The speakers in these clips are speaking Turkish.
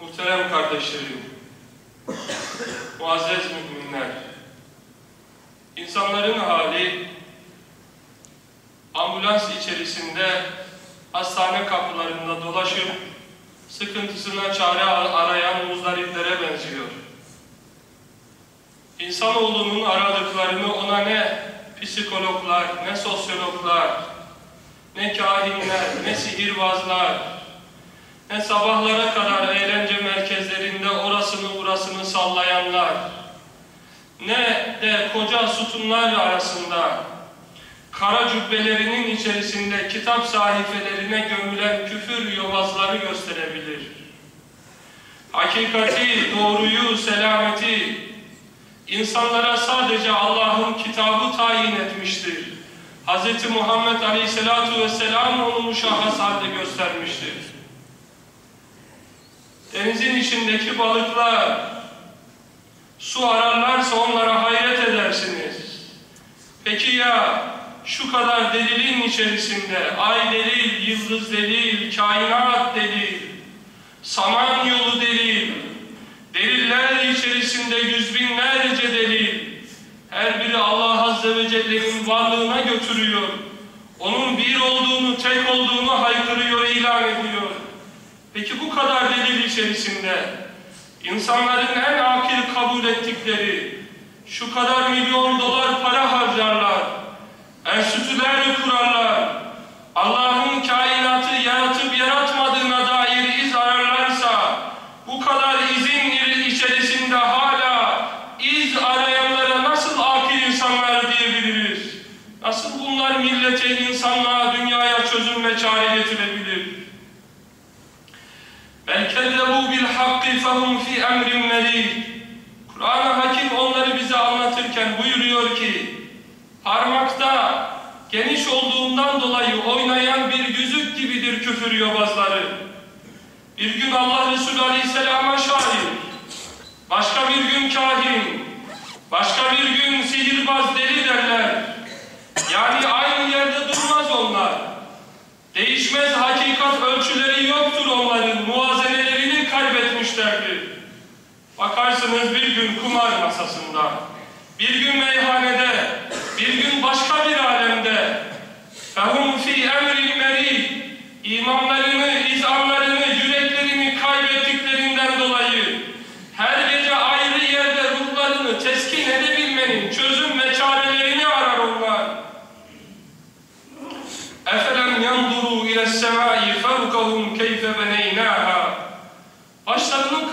Muhterem kardeşlerim, muazzez müminler, insanların hali ambulans içerisinde hastane kapılarında dolaşıp sıkıntısına çare arayan muzdariplere benziyor. İnsanoğlunun aradıklarını ona ne psikologlar, ne sosyologlar, ne kahinler, ne sihirbazlar, ne sabahlara kadar eğlence merkezlerinde orasını burasını sallayanlar, ne de koca sütunlar arasında kara cübbelerinin içerisinde kitap sahifelerine gömülen küfür yobazları gösterebilir. Hakikati, doğruyu, selameti insanlara sadece Allah'ın kitabı tayin etmiştir. Hz. Muhammed Aleyhisselatu Vesselam onu muşahhas halde göstermiştir. Denizin içindeki balıklar su ararlarsa onlara hayret edersiniz. Peki ya şu kadar delilin içerisinde ay delil, yıldız delil, kainat delil, saman yolu delil, deliller içerisinde yüz binlerce delil, her biri Allah Azze ve Celle'nin varlığına götürüyor. Onun bir olduğunu, tek olduğunu haykırıyor, ilan ediyor. Peki bu kadar delil içerisinde insanların en akil kabul ettikleri şu kadar milyon dolar para harcarlar, enstitüler kurarlar, Allah'ın kainatı yaratıp yaratmadığına dair iz ararlarsa bu kadar izin içerisinde hala iz arayanlara nasıl akil insanlar diyebiliriz? Nasıl bunlar millete, insanlığa, dünyaya çözüm ve çare getirebilir? Ben kezzebu bil hakki fehum fi emrin merih. Kur'an-ı Hakim onları bize anlatırken buyuruyor ki, parmakta geniş olduğundan dolayı oynayan bir yüzük gibidir küfür yobazları. Bir gün Allah Resulü Aleyhisselam'a şair, başka bir gün kahin, başka bir gün sihirbaz deli derler. Yani kaybetmişlerdir. Bakarsınız bir gün kumar masasında, bir gün meyhanede, bir gün başka bir alemde. فَهُمْ فِي اَمْرٍ مَرِيدٍ İmanlarını,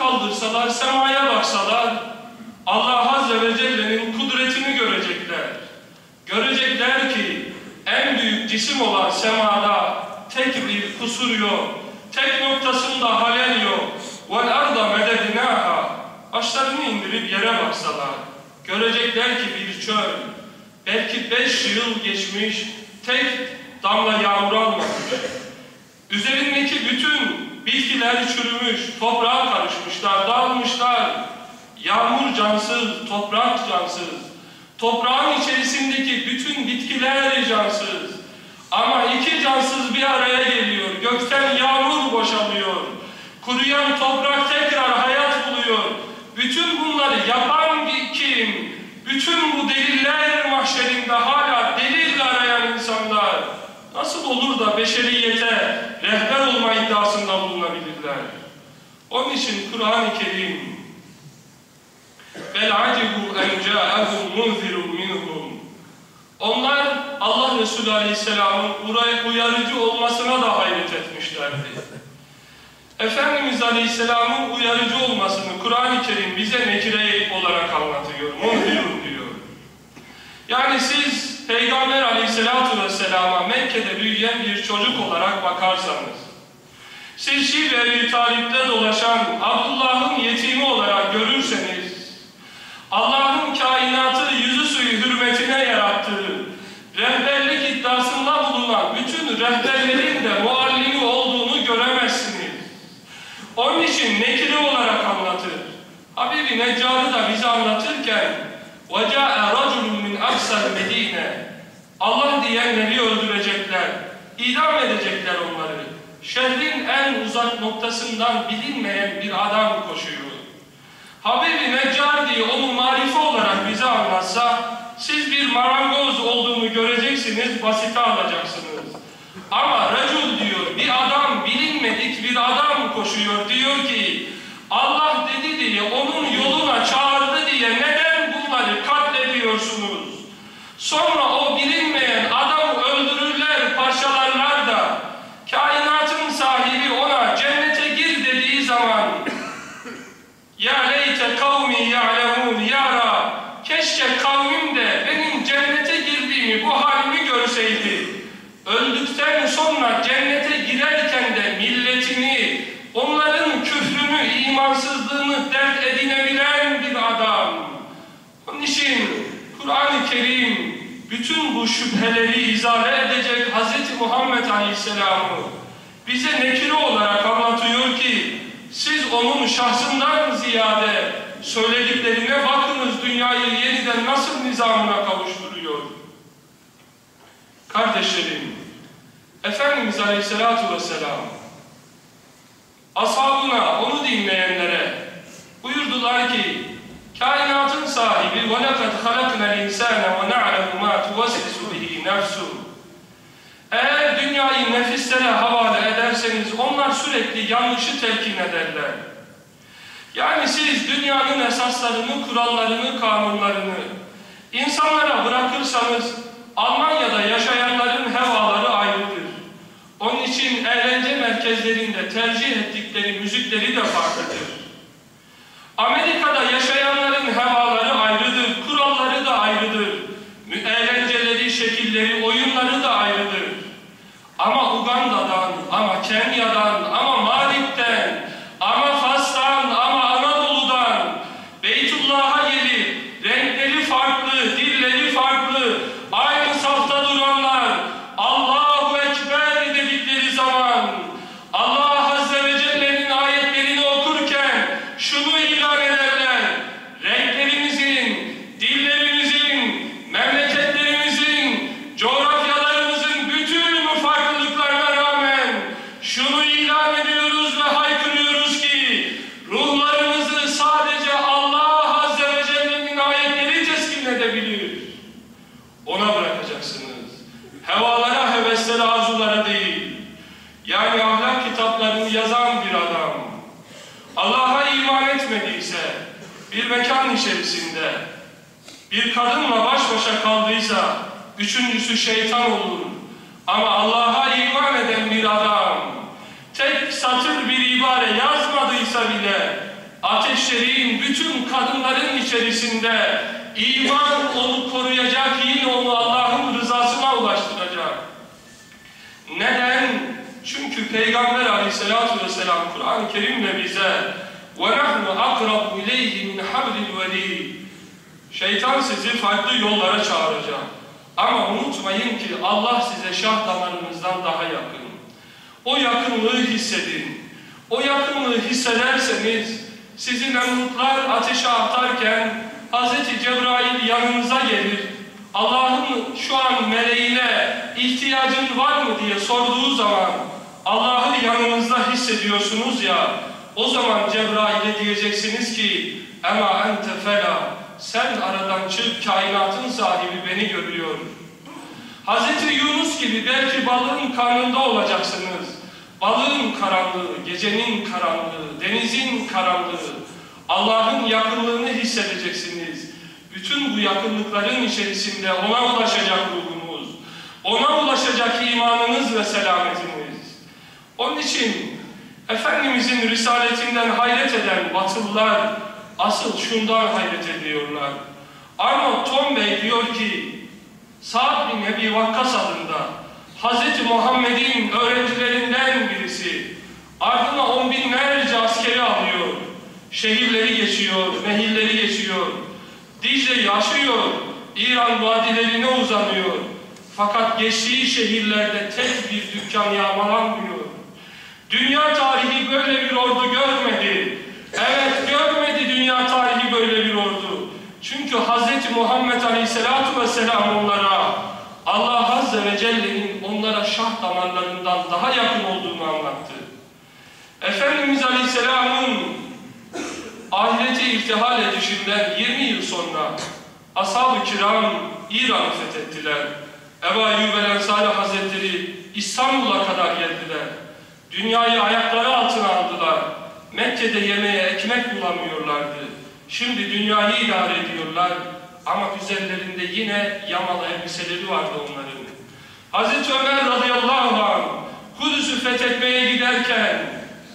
kaldırsalar, semaya baksalar, Allah Azze ve Celle'nin kudretini görecekler. Görecekler ki en büyük cisim olan semada tek bir kusur yok. Tek noktasında halel yok. Vel arda mededinaha. Başlarını indirip yere baksalar. Görecekler ki bir çöl. Belki beş yıl geçmiş tek damla yağmur almamış. Üzerindeki bütün bitkiler çürümüş, toprağa karışmışlar, dağılmışlar. Yağmur cansız, toprak cansız. Toprağın içerisindeki bütün bitkiler cansız. Ama iki cansız bir araya geliyor. Gökten yağmur boşalıyor. Kuruyan toprak tekrar hayat buluyor. Bütün bunları yapan kim? Bütün bu deliller mahşerinde hala delil arayan insanlar nasıl olur da beşeriyete iddiasında bulunabilirler? Onun için Kur'an-ı Kerim بَلْ عَجِبُوا اَنْ جَاءَهُمْ مُنْذِرٌ مِنْهُمْ Onlar Allah Resulü Aleyhisselam'ın uyarıcı olmasına da hayret etmişlerdi. Efendimiz Aleyhisselam'ın uyarıcı olmasını Kur'an-ı Kerim bize nekire olarak anlatıyor. Munzirun diyor. Yani siz Peygamber Aleyhisselatü Vesselam'a Mekke'de büyüyen bir çocuk olarak bakarsanız, siz Şive-i Talip'te dolaşan Abdullah'ın yetimi olarak görürseniz, Allah'ın kainatı yüzü suyu hürmetine yarattığı, rehberlik iddiasında bulunan bütün rehberlerin de muallimi olduğunu göremezsiniz. Onun için nekiri olarak anlatır. Habibi Neccar'ı da bize anlatırken وَجَاءَ رَجُلٌ مِنْ أَقْسَ الْمَد۪ينَ Allah diyenleri öldürecekler, idam edecekler onları. şehrin en uzak noktasından bilinmeyen bir adam koşuyor. Habibi Neccar diye onu marife olarak bize anlatsa, siz bir marangoz olduğunu göreceksiniz, basite alacaksınız. Ama racul diyor, bir adam, bilinmedik bir adam koşuyor, diyor ki, Allah dedi diye, onun yoluna çağırdı diye neden bunları katlediyorsunuz? Sonra o bilinmeyen adamı öldürürler, parçalarlar da, kainatın sahibi ona cennete gir dediği zaman, ya leyte kavmi ya'lemun ya Rab, keşke kavmim de benim cennete girdiğimi, bu halimi görseydi. Öldükten sonra cennete girerken de milletini, onların küfrünü, imansızlığını dert edinebilen bir adam. Onun için Kur'an-ı Kerim bütün bu şüpheleri izale edecek Hz. Muhammed Aleyhisselam'ı bize nekire olarak anlatıyor ki siz onun şahsından ziyade söylediklerine bakınız dünyayı yeniden nasıl nizamına kavuşturuyor. Kardeşlerim, Efendimiz Aleyhisselatü Vesselam ashabına, onu dinleyenlere buyurdular ki kainatın sahibi وَلَقَدْ خَلَقْنَا الْاِنْسَانَ وَنَعْلَمُ مَا تُوَسْوِسُ بِهِ نَفْسُهُ Eğer dünyayı nefislere havale ederseniz onlar sürekli yanlışı telkin ederler. Yani siz dünyanın esaslarını, kurallarını, kanunlarını insanlara bırakırsanız Almanya'da yaşayanların hevaları ayrıdır. Onun için eğlence merkezlerinde tercih ettikleri müzikleri de farklıdır. Amerika'da yaşayanların içerisinde, bir kadınla baş başa kaldıysa, üçüncüsü şeytan olur. Ama Allah'a iman eden bir adam, tek satır bir ibare yazmadıysa bile, ateşlerin bütün kadınların içerisinde iman onu koruyacak, yine onu Allah'ın rızasına ulaştıracak. Neden? Çünkü Peygamber aleyhissalatu vesselam Kur'an-ı Kerim'le bize وَنَحْنُ أَقْرَبُ اِلَيْهِ مِنْ حَبْلِ الْوَلِيدِ Şeytan sizi farklı yollara çağıracak. Ama unutmayın ki Allah size şah damarınızdan daha yakın. O yakınlığı hissedin. O yakınlığı hissederseniz sizi Nemrutlar ateşe atarken Hz. Cebrail yanınıza gelir. Allah'ın şu an meleğine ihtiyacın var mı diye sorduğu zaman Allah'ı yanınızda hissediyorsunuz ya o zaman Cebrail'e diyeceksiniz ki Ema ente fela sen aradan çık kainatın sahibi beni görüyor. Hz. Yunus gibi belki balığın karnında olacaksınız. Balığın karanlığı, gecenin karanlığı, denizin karanlığı, Allah'ın yakınlığını hissedeceksiniz. Bütün bu yakınlıkların içerisinde ona ulaşacak ruhunuz, ona ulaşacak imanınız ve selametiniz. Onun için Efendimizin risaletinden hayret eden batılılar asıl şundan hayret ediyorlar. Arnold Toynbee diyor ki Sa'd bin Ebi Vakkas adında Hz. Muhammed'in öğrencilerinden birisi ardına on binlerce askeri alıyor. Şehirleri geçiyor, nehirleri geçiyor. Dicle'yi aşıyor, İran vadilerine uzanıyor. Fakat geçtiği şehirlerde tek bir dükkan yağmalanmıyor. Dünya tarihi böyle bir ordu görmedi. Evet görmedi dünya tarihi böyle bir ordu. Çünkü Hz. Muhammed Aleyhisselatü Vesselam onlara Allah Azze ve Celle'nin onlara şah damarlarından daha yakın olduğunu anlattı. Efendimiz Aleyhisselam'ın ahirete irtihal edişinden 20 yıl sonra ashab-ı kiram İran'ı fethettiler. Ebu Eyyub el Ensari Hazretleri İstanbul'a kadar geldiler. Dünyayı ayakları altına aldılar. Mekke'de yemeğe ekmek bulamıyorlardı. Şimdi dünyayı idare ediyorlar. Ama üzerlerinde yine yamalı elbiseleri vardı onların. Hazreti Ömer radıyallahu anh Kudüs'ü fethetmeye giderken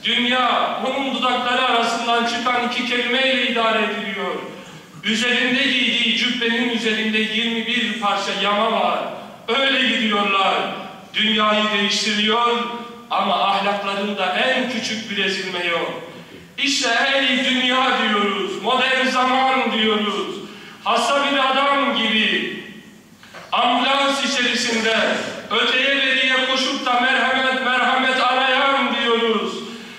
dünya onun dudakları arasından çıkan iki kelimeyle idare ediliyor. Üzerinde giydiği cübbenin üzerinde 21 parça yama var. Öyle gidiyorlar. Dünyayı değiştiriyor ama ahlaklarında en küçük bir ezilme yok. İşte ey dünya diyoruz, modern zaman diyoruz. Hasta bir adam gibi ambulans içerisinde öteye beriye koşup da merhamet merhamet arayan diyoruz.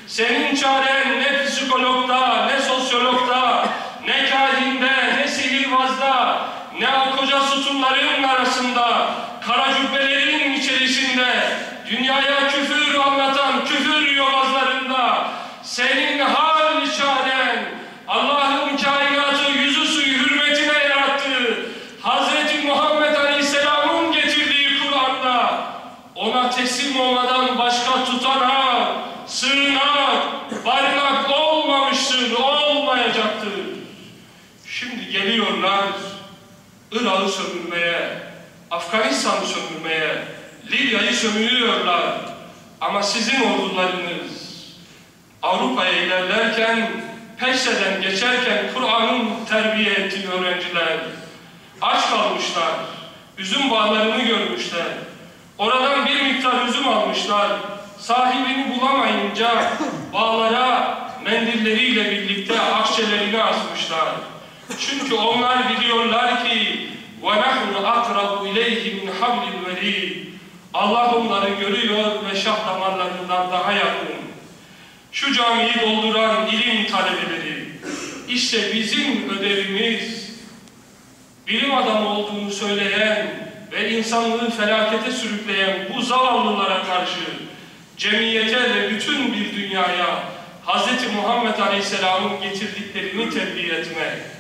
Senin çaren ne psikologda, ne sosyologda, ne kahinde, ne sihirbazda, ne o koca sütunların arasında, kara cübbelerin içerisinde, dünyaya küfür anlatan küfür yobazlarında, senin hal çaren, Allah'ın kainatı yüzü suyu hürmetine yarattığı, Hz. Muhammed Aleyhisselam'ın getirdiği Kur'an'da, ona teslim olmadan başka tutanak, sığınak, barınak olmamıştır, olmayacaktır. Şimdi geliyorlar Irak'ı sömürmeye, Afganistan'ı sömürmeye, Libya'yı sömürüyorlar. Ama sizin ordularınız Avrupa'ya ilerlerken, Peşte'den geçerken Kur'an'ın terbiye ettiği öğrenciler aç kalmışlar, üzüm bağlarını görmüşler. Oradan bir miktar üzüm almışlar. Sahibini bulamayınca bağlara mendilleriyle birlikte akçelerini asmışlar. Çünkü onlar biliyorlar ki وَنَحْنُ أَقْرَبُ اِلَيْهِ مِنْ حَبْلِ الْوَرِيدِ Allah onları görüyor ve şah damarlarından daha yakın. Şu camiyi dolduran ilim talebeleri, işte bizim ödevimiz, bilim adamı olduğunu söyleyen ve insanlığı felakete sürükleyen bu zavallılara karşı cemiyete ve bütün bir dünyaya Hz. Muhammed Aleyhisselam'ın getirdiklerini terbiye etmek.